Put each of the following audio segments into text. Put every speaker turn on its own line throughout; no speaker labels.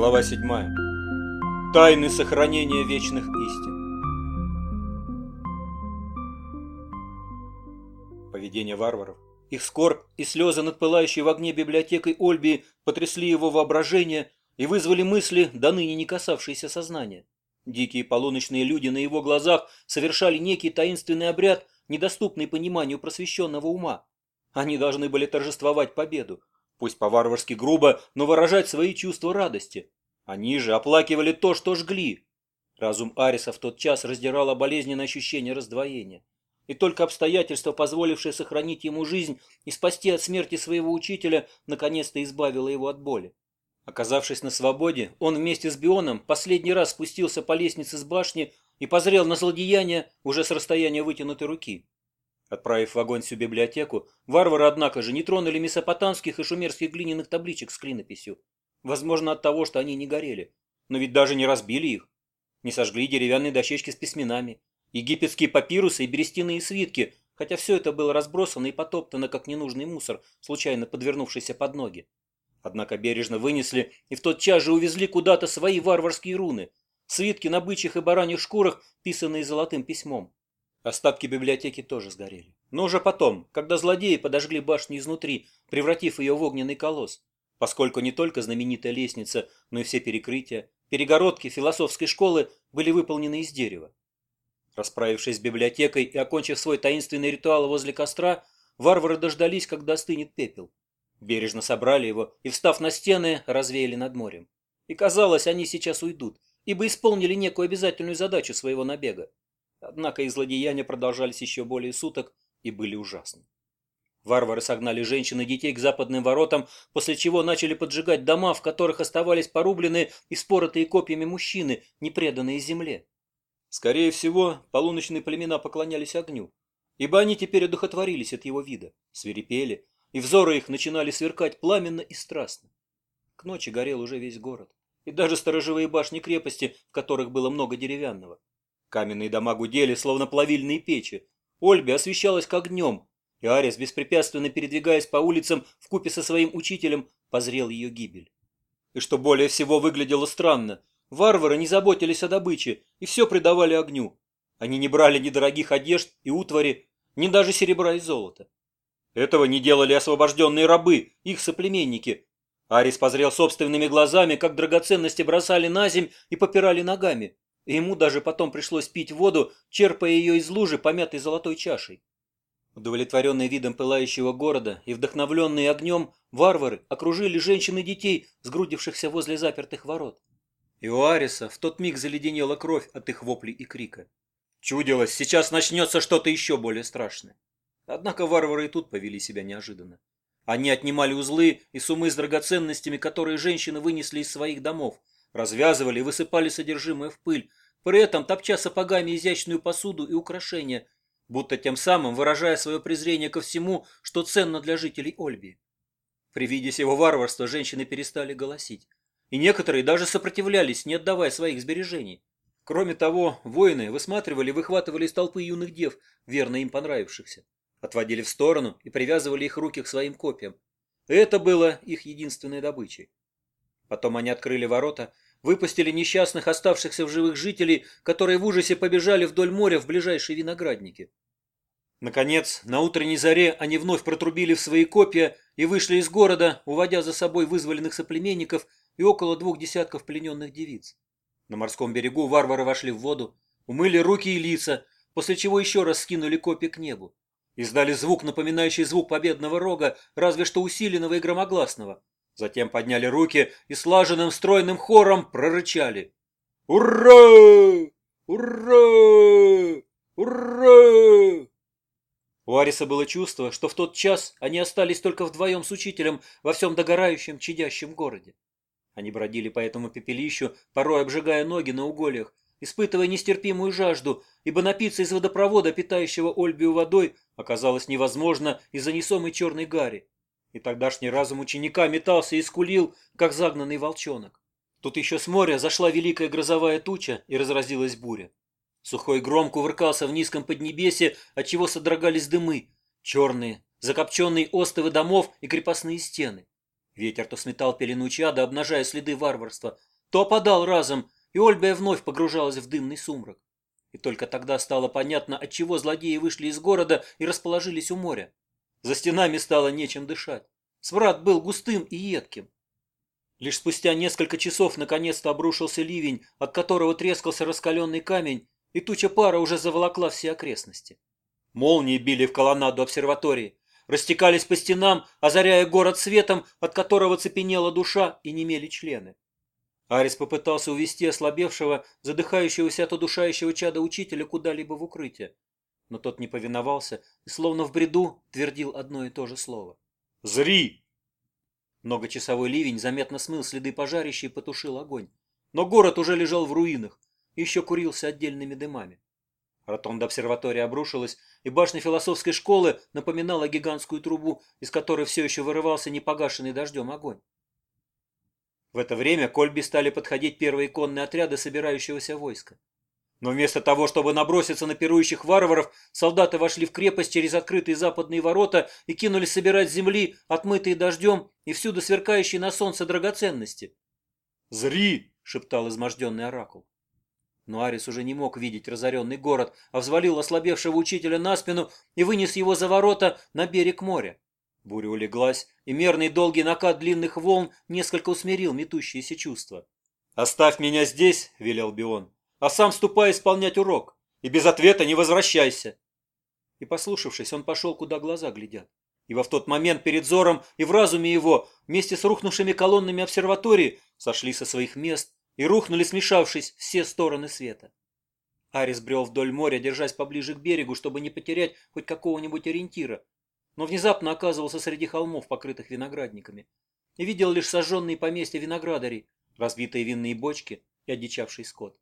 Глава 7. Тайны сохранения вечных истин. Поведение варваров, их скорбь и слезы над пылающей в огне библиотекой Ольбии потрясли его воображение и вызвали мысли, до ныне не касавшиеся сознания. Дикие полуночные люди на его глазах совершали некий таинственный обряд, недоступный пониманию просвещенного ума. Они должны были торжествовать победу, пусть по-варварски грубо, но выражать свои чувства радости. Они же оплакивали то, что жгли. Разум Ариса в тот час раздирало болезненное ощущение раздвоения. И только обстоятельства, позволившие сохранить ему жизнь и спасти от смерти своего учителя, наконец-то избавило его от боли. Оказавшись на свободе, он вместе с Бионом последний раз спустился по лестнице с башни и позрел на злодеяние уже с расстояния вытянутой руки. Отправив в всю библиотеку, варвары, однако же, не тронули месопотамских и шумерских глиняных табличек с клинописью. Возможно, от того, что они не горели. Но ведь даже не разбили их. Не сожгли деревянные дощечки с письменами, египетские папирусы и берестяные свитки, хотя все это было разбросано и потоптано, как ненужный мусор, случайно подвернувшийся под ноги. Однако бережно вынесли и в тот час же увезли куда-то свои варварские руны, свитки на бычьих и бараньих шкурах, писанные золотым письмом. Остатки библиотеки тоже сгорели. Но уже потом, когда злодеи подожгли башню изнутри, превратив ее в огненный колосс, поскольку не только знаменитая лестница, но и все перекрытия, перегородки философской школы были выполнены из дерева. Расправившись с библиотекой и окончив свой таинственный ритуал возле костра, варвары дождались, когда остынет пепел. Бережно собрали его и, встав на стены, развеяли над морем. И казалось, они сейчас уйдут, ибо исполнили некую обязательную задачу своего набега. Однако и злодеяния продолжались еще более суток и были ужасны. Варвары согнали женщин и детей к западным воротам, после чего начали поджигать дома, в которых оставались порубленные и споротые копьями мужчины, непреданные земле. Скорее всего, полуночные племена поклонялись огню, ибо они теперь одухотворились от его вида, свирепели, и взоры их начинали сверкать пламенно и страстно. К ночи горел уже весь город, и даже сторожевые башни крепости, в которых было много деревянного. Каменные дома гудели, словно плавильные печи. Ольга освещалась как днем, и Арис, беспрепятственно передвигаясь по улицам вкупе со своим учителем, позрел ее гибель. И что более всего выглядело странно, варвары не заботились о добыче и все придавали огню. Они не брали ни дорогих одежд и утвари, ни даже серебра и золота. Этого не делали освобожденные рабы, их соплеменники. Арис позрел собственными глазами, как драгоценности бросали на земь и попирали ногами ему даже потом пришлось пить воду, черпая ее из лужи, помятой золотой чашей. Удовлетворенные видом пылающего города и вдохновленные огнем, варвары окружили женщин и детей, сгрудившихся возле запертых ворот. И у Ариса в тот миг заледенела кровь от их воплей и крика. Чудилось, сейчас начнется что-то еще более страшное. Однако варвары и тут повели себя неожиданно. Они отнимали узлы и сумы с драгоценностями, которые женщины вынесли из своих домов, развязывали и высыпали содержимое в пыль, при этом топча сапогами изящную посуду и украшения, будто тем самым выражая свое презрение ко всему, что ценно для жителей Ольби. При виде сего варварства женщины перестали голосить, и некоторые даже сопротивлялись, не отдавая своих сбережений. Кроме того, воины высматривали и выхватывали из толпы юных дев, верно им понравившихся, отводили в сторону и привязывали их руки к своим копьям. Это было их единственной добычей. Потом они открыли ворота Выпустили несчастных оставшихся в живых жителей, которые в ужасе побежали вдоль моря в ближайшие виноградники. Наконец, на утренней заре они вновь протрубили в свои копья и вышли из города, уводя за собой вызволенных соплеменников и около двух десятков плененных девиц. На морском берегу варвары вошли в воду, умыли руки и лица, после чего еще раз скинули копья к небу. Издали звук, напоминающий звук победного рога, разве что усиленного и громогласного. Затем подняли руки и слаженным стройным хором прорычали. «Ура! Ура! Ура!» У Ариса было чувство, что в тот час они остались только вдвоем с учителем во всем догорающем, чадящем городе. Они бродили по этому пепелищу, порой обжигая ноги на угольях, испытывая нестерпимую жажду, ибо напиться из водопровода, питающего Ольбию водой, оказалось невозможно из-за несомой черной гари. И тогдашний разум ученика метался и скулил, как загнанный волчонок. Тут еще с моря зашла великая грозовая туча и разразилась буря. Сухой гром кувыркался в низком поднебесе, отчего содрогались дымы, черные, закопченные остовы домов и крепостные стены. Ветер то сметал пелену чада, обнажая следы варварства, то опадал разом, и Ольбия вновь погружалась в дымный сумрак. И только тогда стало понятно, отчего злодеи вышли из города и расположились у моря. За стенами стало нечем дышать. Сврат был густым и едким. Лишь спустя несколько часов наконец-то обрушился ливень, от которого трескался раскаленный камень, и туча пара уже заволокла все окрестности. Молнии били в колоннаду обсерватории, растекались по стенам, озаряя город светом, от которого цепенела душа и немели члены. Арис попытался увести ослабевшего, задыхающегося от удушающего чада учителя куда-либо в укрытие но тот не повиновался и словно в бреду твердил одно и то же слово.
«Зри!»
Многочасовой ливень заметно смыл следы пожарища и потушил огонь. Но город уже лежал в руинах и еще курился отдельными дымами. Ротонда обсерватории обрушилась, и башня философской школы напоминала гигантскую трубу, из которой все еще вырывался непогашенный дождем огонь. В это время к Ольбе стали подходить первые конные отряды собирающегося войска. Но вместо того, чтобы наброситься на пирующих варваров, солдаты вошли в крепость через открытые западные ворота и кинулись собирать земли, отмытые дождем и всюду сверкающие на солнце драгоценности.
«Зри!»
— шептал изможденный оракул. Но Арис уже не мог видеть разоренный город, а взвалил ослабевшего учителя на спину и вынес его за ворота на берег моря. Буря улеглась, и мерный долгий накат длинных волн несколько усмирил метущиеся чувства.
«Оставь меня здесь!» — велел Бион а сам ступай исполнять урок. И без ответа не возвращайся.
И, послушавшись, он пошел, куда глаза глядят. И во в тот момент перед зором и в разуме его, вместе с рухнувшими колоннами обсерватории, сошли со своих мест и рухнули, смешавшись, все стороны света. Арис брел вдоль моря, держась поближе к берегу, чтобы не потерять хоть какого-нибудь ориентира, но внезапно оказывался среди холмов, покрытых виноградниками, и видел лишь сожженные поместья виноградарей, разбитые винные бочки и одичавший скот.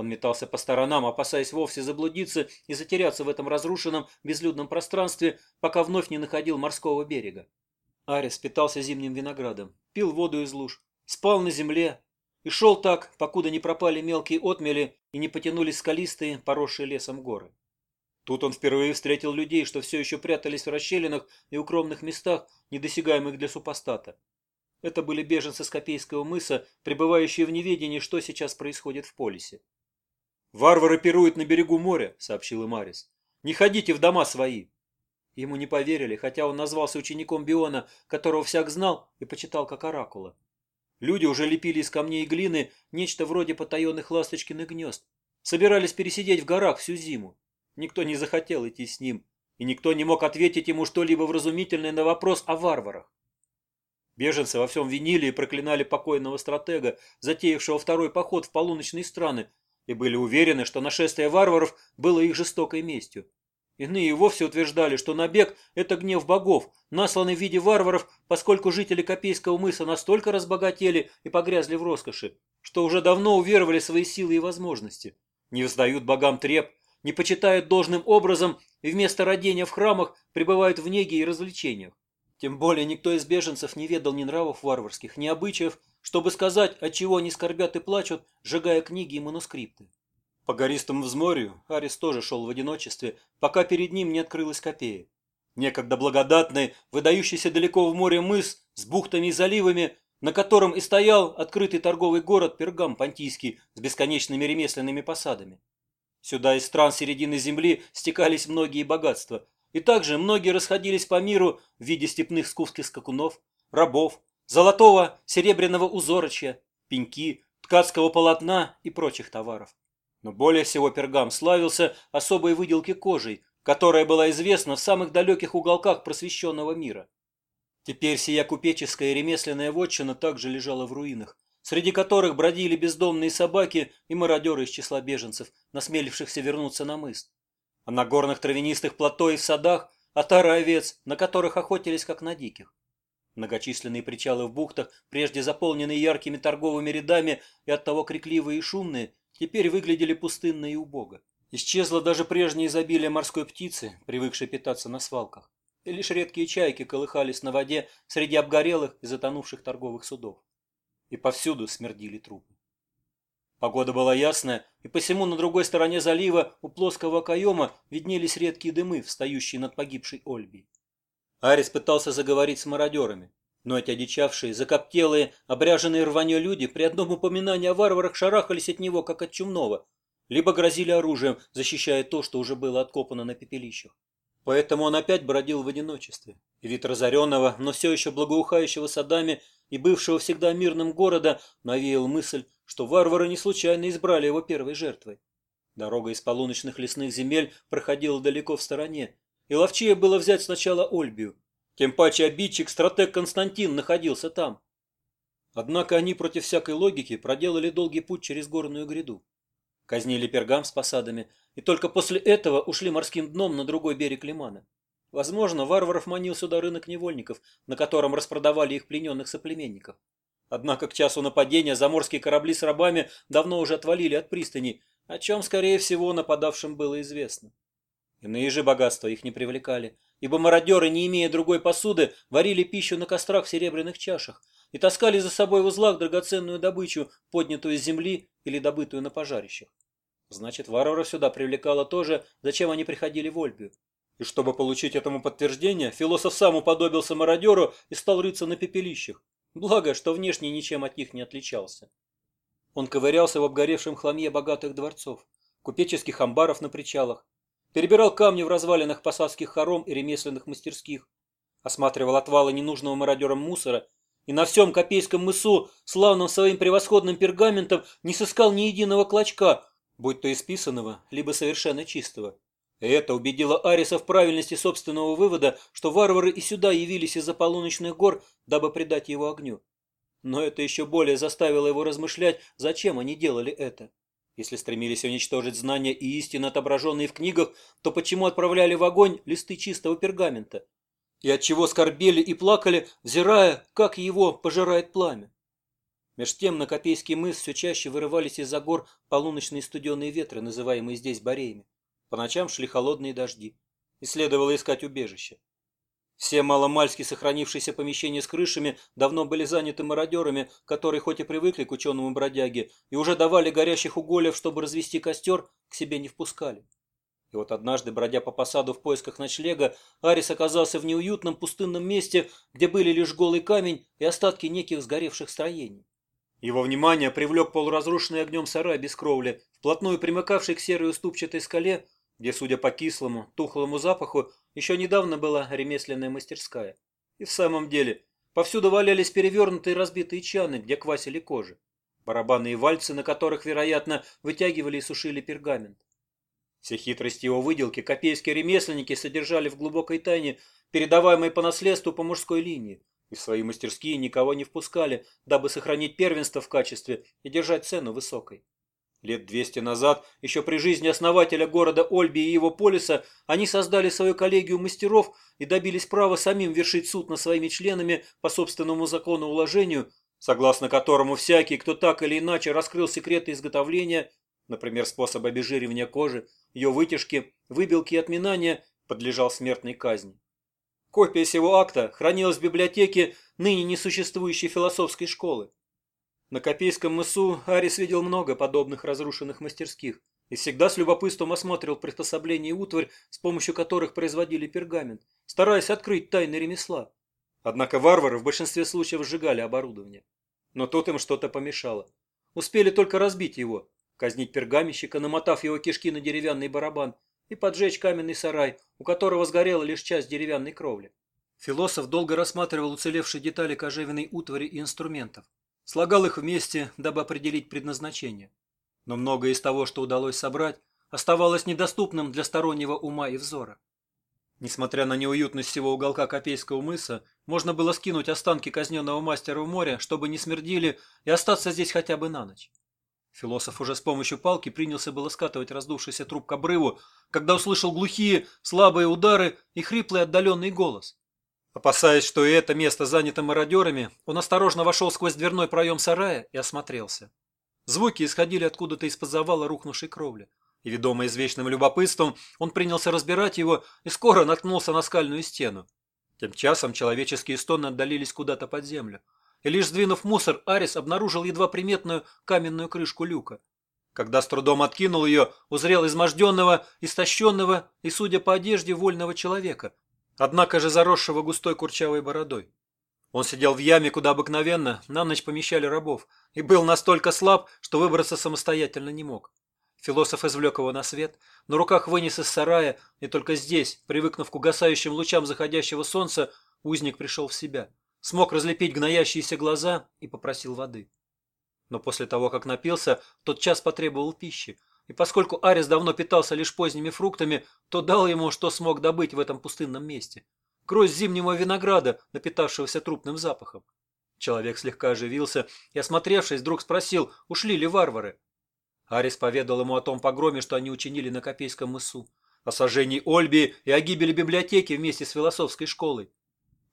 Он метался по сторонам, опасаясь вовсе заблудиться и затеряться в этом разрушенном, безлюдном пространстве, пока вновь не находил морского берега. Арис питался зимним виноградом, пил воду из луж, спал на земле и шел так, покуда не пропали мелкие отмели и не потянулись скалистые, поросшие лесом горы. Тут он впервые встретил людей, что все еще прятались в расщелинах и укромных местах, недосягаемых для супостата. Это были беженцы с Копейского мыса, пребывающие в неведении, что сейчас происходит в полисе.
«Варвары пируют на берегу моря», — сообщил Марис. «Не ходите в дома свои».
Ему не поверили, хотя он назвался учеником Биона, которого всяк знал и почитал как оракула. Люди уже лепили из камней и глины нечто вроде потаенных ласточкиных гнезд. Собирались пересидеть в горах всю зиму. Никто не захотел идти с ним, и никто не мог ответить ему что-либо вразумительное на вопрос о варварах. Беженцы во всем винили и проклинали покойного стратега, затеявшего второй поход в полуночные страны, и были уверены, что нашествие варваров было их жестокой местью. Иные вовсе утверждали, что набег – это гнев богов, насланный в виде варваров, поскольку жители Копейского мыса настолько разбогатели и погрязли в роскоши, что уже давно уверовали свои силы и возможности. Не вздают богам треп, не почитают должным образом и вместо родения в храмах пребывают в неге и развлечениях. Тем более никто из беженцев не ведал ни нравов варварских, ни обычаев, чтобы сказать, от чего они скорбят и плачут, сжигая книги и манускрипты. По гористому взморью Арис тоже шел в одиночестве, пока перед ним не открылась копея. Некогда благодатный, выдающийся далеко в море мыс с бухтами и заливами, на котором и стоял открытый торговый город Пергам Понтийский с бесконечными ремесленными посадами. Сюда из стран середины земли стекались многие богатства, и также многие расходились по миру в виде степных скуфских скакунов, рабов, золотого, серебряного узорочья, пеньки, ткацкого полотна и прочих товаров. Но более всего пергам славился особой выделки кожей, которая была известна в самых далеких уголках просвещенного мира. Теперь сия купеческая и ремесленная вотчина также лежала в руинах, среди которых бродили бездомные собаки и мародеры из числа беженцев, насмелившихся вернуться на мыс. А на горных травянистых плато и в садах – отары овец, на которых охотились как на диких. Многочисленные причалы в бухтах, прежде заполненные яркими торговыми рядами и оттого крикливые и шумные, теперь выглядели пустынно и убого. Исчезло даже прежнее изобилие морской птицы, привыкшей питаться на свалках, и лишь редкие чайки колыхались на воде среди обгорелых и затонувших торговых судов. И повсюду смердили трупы. Погода была ясная, и посему на другой стороне залива у плоского окоема виднелись редкие дымы, встающие над погибшей Ольбией. Арис пытался заговорить с мародерами, но эти одичавшие, закоптелые, обряженные рванье люди при одном упоминании о варварах шарахались от него, как от чумного, либо грозили оружием, защищая то, что уже было откопано на пепелищах. Поэтому он опять бродил в одиночестве. И вид разоренного, но все еще благоухающего садами и бывшего всегда мирным города навеял мысль, что варвары не случайно избрали его первой жертвой. Дорога из полуночных лесных земель проходила далеко в стороне, и ловчее было взять сначала Ольбию. Тем паче обидчик стратег Константин находился там. Однако они против всякой логики проделали долгий путь через горную гряду. Казнили пергам с посадами, и только после этого ушли морским дном на другой берег Лимана. Возможно, варваров манил сюда рынок невольников, на котором распродавали их плененных соплеменников. Однако к часу нападения заморские корабли с рабами давно уже отвалили от пристани, о чем, скорее всего, нападавшим было известно. Иные богатства их не привлекали, ибо мародеры, не имея другой посуды, варили пищу на кострах в серебряных чашах и таскали за собой в узлах драгоценную добычу, поднятую с земли или добытую на пожарищах. Значит, варваров сюда привлекало то же, зачем они приходили в Ольбию. И чтобы получить этому подтверждение, философ сам уподобился мародеру и стал рыться на пепелищах. Благо, что внешне ничем от них не отличался. Он ковырялся в обгоревшем хламье богатых дворцов, купеческих амбаров на причалах, перебирал камни в развалинах посадских хором и ремесленных мастерских, осматривал отвалы ненужного мародером мусора и на всем Копейском мысу, славным своим превосходным пергаментом, не сыскал ни единого клочка, будь то исписанного, либо совершенно чистого. Это убедило Ариса в правильности собственного вывода, что варвары и сюда явились из-за полуночных гор, дабы предать его огню. Но это еще более заставило его размышлять, зачем они делали это. Если стремились уничтожить знания и истины, отображенные в книгах, то почему отправляли в огонь листы чистого пергамента? И отчего скорбели и плакали, взирая, как его пожирает пламя? Меж тем на Копейский мыс все чаще вырывались из-за гор полуночные студеные ветры, называемые здесь бареями. По ночам шли холодные дожди, и следовало искать убежище. Все маломальски сохранившиеся помещения с крышами давно были заняты мародерами, которые хоть и привыкли к ученому бродяге и уже давали горящих уголев, чтобы развести костер, к себе не впускали. И вот однажды, бродя по посаду в поисках ночлега, Арис оказался в неуютном пустынном месте, где были лишь голый камень и остатки неких сгоревших строений. Его внимание привлек полуразрушенный огнем сарай без кровли, вплотную примыкавший к серой уступчатой скале, где, судя по кислому, тухлому запаху, еще недавно была ремесленная мастерская. И в самом деле, повсюду валялись перевернутые разбитые чаны, где квасили кожи. Барабаны и вальцы, на которых, вероятно, вытягивали и сушили пергамент. Все хитрости его выделки копейские ремесленники содержали в глубокой тайне, передаваемой по наследству по мужской линии, и в свои мастерские никого не впускали, дабы сохранить первенство в качестве и держать цену высокой. Лет 200 назад, еще при жизни основателя города Ольби и его полиса, они создали свою коллегию мастеров и добились права самим вершить суд над своими членами по собственному закону уложению, согласно которому всякий, кто так или иначе раскрыл секреты изготовления, например, способ обезжиривания кожи, ее вытяжки, выбелки и отминания, подлежал смертной казни. Копия сего акта хранилась в библиотеке ныне несуществующей философской школы. На Копейском мысу Арис видел много подобных разрушенных мастерских и всегда с любопытством осматривал приспособления и утварь, с помощью которых производили пергамент, стараясь открыть тайны ремесла. Однако варвары в большинстве случаев сжигали оборудование. Но тут им что-то помешало. Успели только разбить его, казнить пергаменщика, намотав его кишки на деревянный барабан, и поджечь каменный сарай, у которого сгорела лишь часть деревянной кровли. Философ долго рассматривал уцелевшие детали кожевенной утвари и инструментов слагал их вместе, дабы определить предназначение. Но многое из того, что удалось собрать, оставалось недоступным для стороннего ума и взора. Несмотря на неуютность всего уголка Копейского мыса, можно было скинуть останки казненного мастера в море, чтобы не смердили, и остаться здесь хотя бы на ночь. Философ уже с помощью палки принялся было скатывать раздувшийся труп к обрыву, когда услышал глухие, слабые удары и хриплый отдаленный голос. Опасаясь, что и это место занято мародерами, он осторожно вошел сквозь дверной проем сарая и осмотрелся. Звуки исходили откуда-то из-под завала рухнувшей кровли. И, ведомый извечным любопытством, он принялся разбирать его и скоро наткнулся на скальную стену. Тем часом человеческие стоны отдалились куда-то под землю. И лишь сдвинув мусор, Арис обнаружил едва приметную каменную крышку люка. Когда с трудом откинул ее, узрел изможденного, истощенного и, судя по одежде, вольного человека – однако же заросшего густой курчавой бородой.
Он сидел в яме, куда обыкновенно на ночь помещали рабов, и был настолько слаб, что выбраться самостоятельно не мог. Философ извлек его на свет, на руках вынес из сарая, и только здесь, привыкнув к угасающим лучам заходящего солнца, узник пришел в себя, смог разлепить гноящиеся глаза и попросил воды. Но после того, как напился, тот час потребовал пищи, и поскольку Арис давно питался лишь поздними фруктами, то дал ему, что смог добыть в этом пустынном месте. кровь зимнего винограда, напитавшегося трупным запахом. Человек слегка оживился и, осмотревшись, вдруг спросил, ушли ли варвары. Арис поведал ему о том погроме, что они учинили на Копейском мысу, о сожжении Ольбии и о гибели библиотеки вместе с философской школой.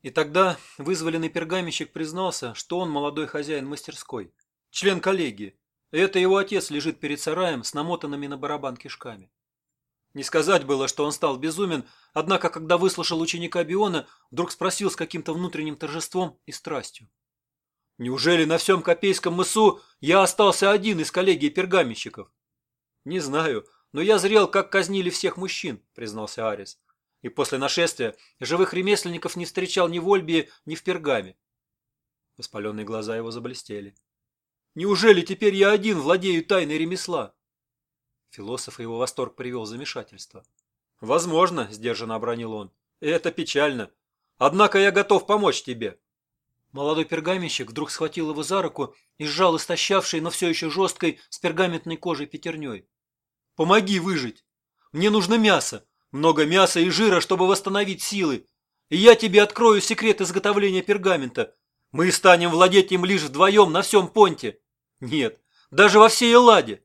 И тогда вызволенный пергамещик признался, что он молодой хозяин мастерской, член коллегии, это его отец лежит перед сараем с намотанными на барабан кишками. Не сказать было, что он стал безумен, однако, когда выслушал ученика Биона, вдруг спросил с каким-то внутренним торжеством и страстью. «Неужели на всем Копейском мысу я остался один из коллегии пергаменщиков?» «Не знаю, но я зрел, как казнили всех мужчин», — признался Арис. «И после нашествия живых ремесленников не встречал ни в Ольбии, ни в Пергаме». Воспаленные глаза его заблестели. Неужели теперь я один владею тайной ремесла? Философ его восторг привел в замешательство. Возможно, сдержанно обронил он. Это печально. Однако я готов помочь тебе. Молодой пергаменщик вдруг схватил его за руку и сжал истощавшей, но все еще жесткой, с пергаментной кожей пятерней. «Помоги выжить! Мне нужно мясо! Много мяса и жира, чтобы восстановить силы! И я тебе открою секрет изготовления пергамента! Мы станем владеть им лишь вдвоем на всем понте!» Нет, даже во всей Элладе.